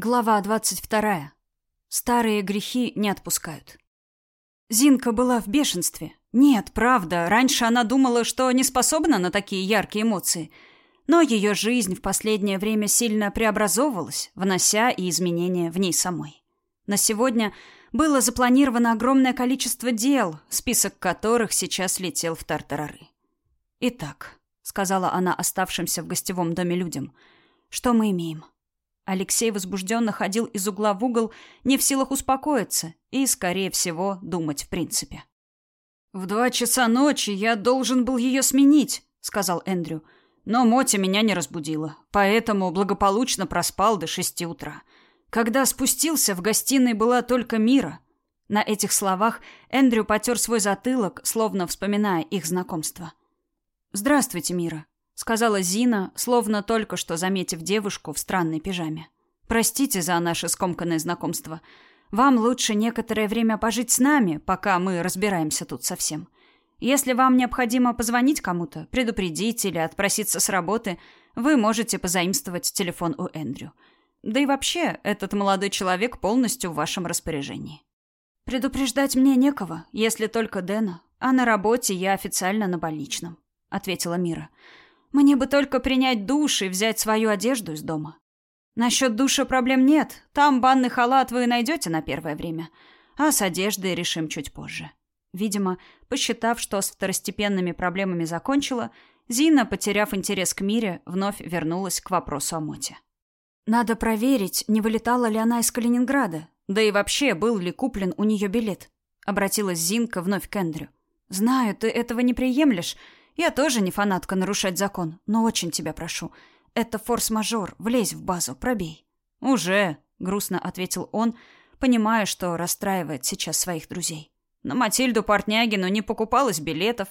Глава двадцать вторая. Старые грехи не отпускают. Зинка была в бешенстве. Нет, правда, раньше она думала, что не способна на такие яркие эмоции. Но ее жизнь в последнее время сильно преобразовывалась, внося и изменения в ней самой. На сегодня было запланировано огромное количество дел, список которых сейчас летел в тартарары. «Итак», — сказала она оставшимся в гостевом доме людям, — «что мы имеем?» Алексей возбужденно ходил из угла в угол, не в силах успокоиться и, скорее всего, думать в принципе. «В два часа ночи я должен был ее сменить», — сказал Эндрю. «Но Мотя меня не разбудила, поэтому благополучно проспал до шести утра. Когда спустился, в гостиной была только Мира». На этих словах Эндрю потер свой затылок, словно вспоминая их знакомство. «Здравствуйте, Мира», сказала Зина, словно только что заметив девушку в странной пижаме. Простите за наше скомканное знакомство. Вам лучше некоторое время пожить с нами, пока мы разбираемся тут со всем. Если вам необходимо позвонить кому-то, предупредить или отпроситься с работы, вы можете позаимствовать телефон у Эндрю. Да и вообще, этот молодой человек полностью в вашем распоряжении. Предупреждать мне некого, если только Дэна, а на работе я официально на больничном, ответила Мира. Мне бы только принять душ и взять свою одежду из дома. Насчет душа проблем нет. Там банный халат вы найдете на первое время. А с одеждой решим чуть позже. Видимо, посчитав, что с второстепенными проблемами закончила, Зина, потеряв интерес к Мире, вновь вернулась к вопросу о Моте. Надо проверить, не вылетала ли она из Калининграда, да и вообще был ли куплен у нее билет. Обратилась Зинка вновь к Эндрю. Знаю, ты этого не приемлешь, я тоже не фанатка нарушать закон, но очень тебя прошу. Это форс-мажор, влезь в базу, пробей. Уже, грустно ответил он, понимая, что расстраивает сейчас своих друзей. На Матильду Портнягину не покупалось билетов,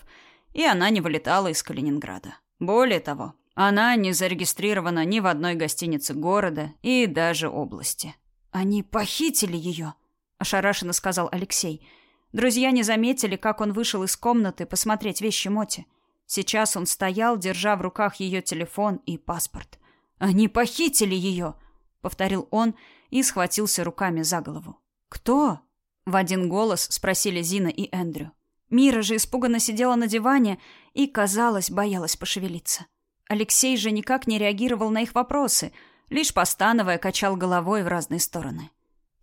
и она не вылетала из Калининграда. Более того, она не зарегистрирована ни в одной гостинице города и даже области. Они похитили ее, ошарашенно сказал Алексей. Друзья не заметили, как он вышел из комнаты посмотреть вещи Моти. Сейчас он стоял, держа в руках ее телефон и паспорт. «Они похитили ее!» — повторил он и схватился руками за голову. «Кто?» — в один голос спросили Зина и Эндрю. Мира же испуганно сидела на диване и, казалось, боялась пошевелиться. Алексей же никак не реагировал на их вопросы, лишь постановая качал головой в разные стороны.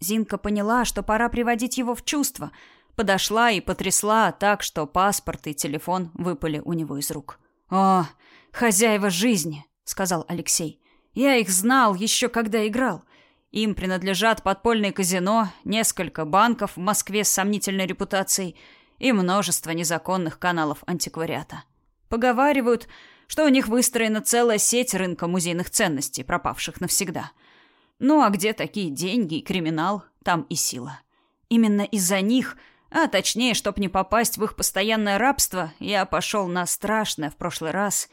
Зинка поняла, что пора приводить его в чувство — Подошла и потрясла так, что паспорт и телефон выпали у него из рук. «О, хозяева жизни!» — сказал Алексей. «Я их знал еще когда играл. Им принадлежат подпольные казино, несколько банков в Москве с сомнительной репутацией и множество незаконных каналов антиквариата. Поговаривают, что у них выстроена целая сеть рынка музейных ценностей, пропавших навсегда. Ну а где такие деньги и криминал, там и сила. Именно из-за них – а точнее, чтоб не попасть в их постоянное рабство, я пошел на страшное в прошлый раз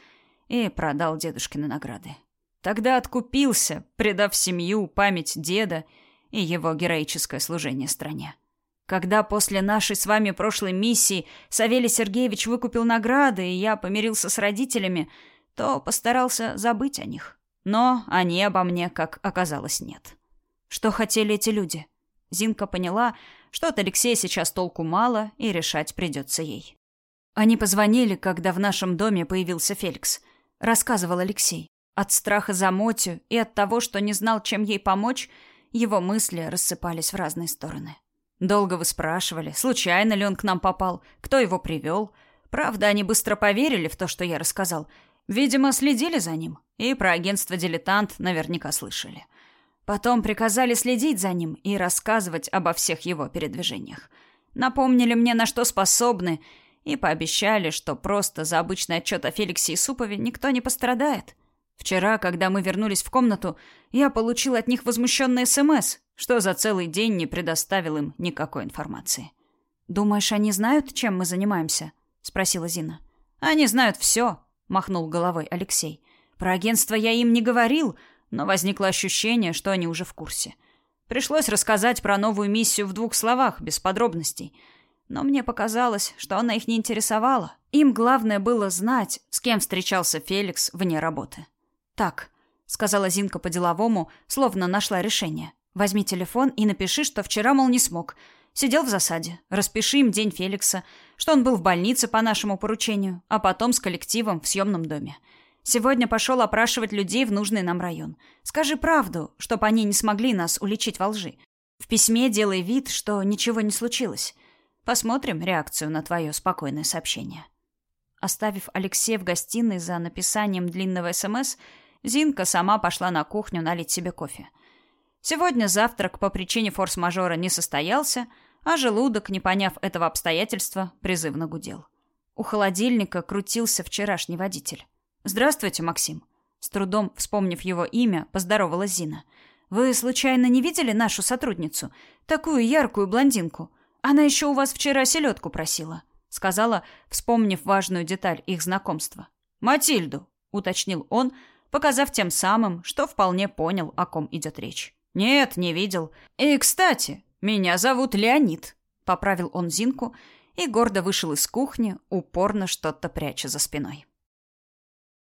и продал дедушкины награды. Тогда откупился, предав семью, память деда и его героическое служение стране. Когда после нашей с вами прошлой миссии Савелий Сергеевич выкупил награды, и я помирился с родителями, то постарался забыть о них. Но они обо мне, как оказалось, нет. Что хотели эти люди? Зинка поняла, что от Алексея сейчас толку мало, и решать придется ей. Они позвонили, когда в нашем доме появился Феликс. Рассказывал Алексей. От страха за Мотю и от того, что не знал, чем ей помочь, его мысли рассыпались в разные стороны. Долго вы спрашивали, случайно ли он к нам попал, кто его привел. Правда, они быстро поверили в то, что я рассказал. Видимо, следили за ним. И про агентство «Дилетант» наверняка слышали. Потом приказали следить за ним и рассказывать обо всех его передвижениях. Напомнили мне, на что способны, и пообещали, что просто за обычный отчет о Феликсе и Супове никто не пострадает. Вчера, когда мы вернулись в комнату, я получил от них возмущенный СМС, что за целый день не предоставил им никакой информации. «Думаешь, они знают, чем мы занимаемся?» — спросила Зина. «Они знают все», — махнул головой Алексей. «Про агентство я им не говорил, но возникло ощущение, что они уже в курсе. Пришлось рассказать про новую миссию в двух словах, без подробностей. Но мне показалось, что она их не интересовала. Им главное было знать, с кем встречался Феликс вне работы. «Так», — сказала Зинка по-деловому, словно нашла решение. «Возьми телефон и напиши, что вчера, мол, не смог. Сидел в засаде. Распиши им день Феликса, что он был в больнице по нашему поручению, а потом с коллективом в съемном доме. Сегодня пошел опрашивать людей в нужный нам район. Скажи правду, чтобы они не смогли нас уличить во лжи. В письме делай вид, что ничего не случилось. Посмотрим реакцию на твое спокойное сообщение». Оставив Алексея в гостиной за написанием длинного СМС, Зинка сама пошла на кухню налить себе кофе. Сегодня завтрак по причине форс-мажора не состоялся, а желудок, не поняв этого обстоятельства, призывно гудел. У холодильника крутился вчерашний водитель. «Здравствуйте, Максим». С трудом вспомнив его имя, поздоровалась Зина. «Вы случайно не видели нашу сотрудницу? Такую яркую блондинку. Она еще у вас вчера селедку просила», — сказала, вспомнив важную деталь их знакомства. «Матильду», — уточнил он, показав тем самым, что вполне понял, о ком идет речь. «Нет, не видел. И, кстати, меня зовут Леонид», — поправил он Зинку и гордо вышел из кухни, упорно что-то пряча за спиной.